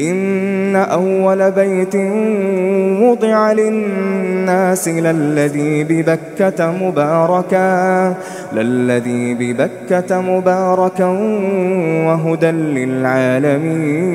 إن أول بيت وضع للناس للذي ببكة مباركا للذي ببكة مباركا وهدى للعالمين.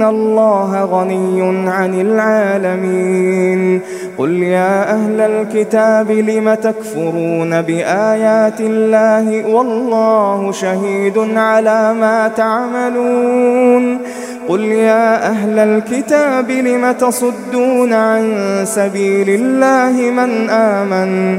إن الله غني عن العالمين. قل يا أهل الكتاب لم تكفرون بآيات الله والله شهيد على ما تعملون. قل يا أهل الكتاب لم تصدون عن سبيل الله من آمن؟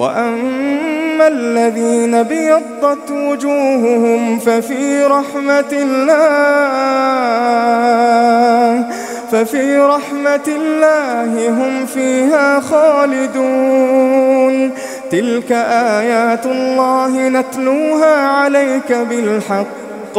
وأما الذين بيضت وجوههم ففي رحمة الله ففي رحمة الله هم فيها خالدون تلك آيات الله نتلوها عليك بالحق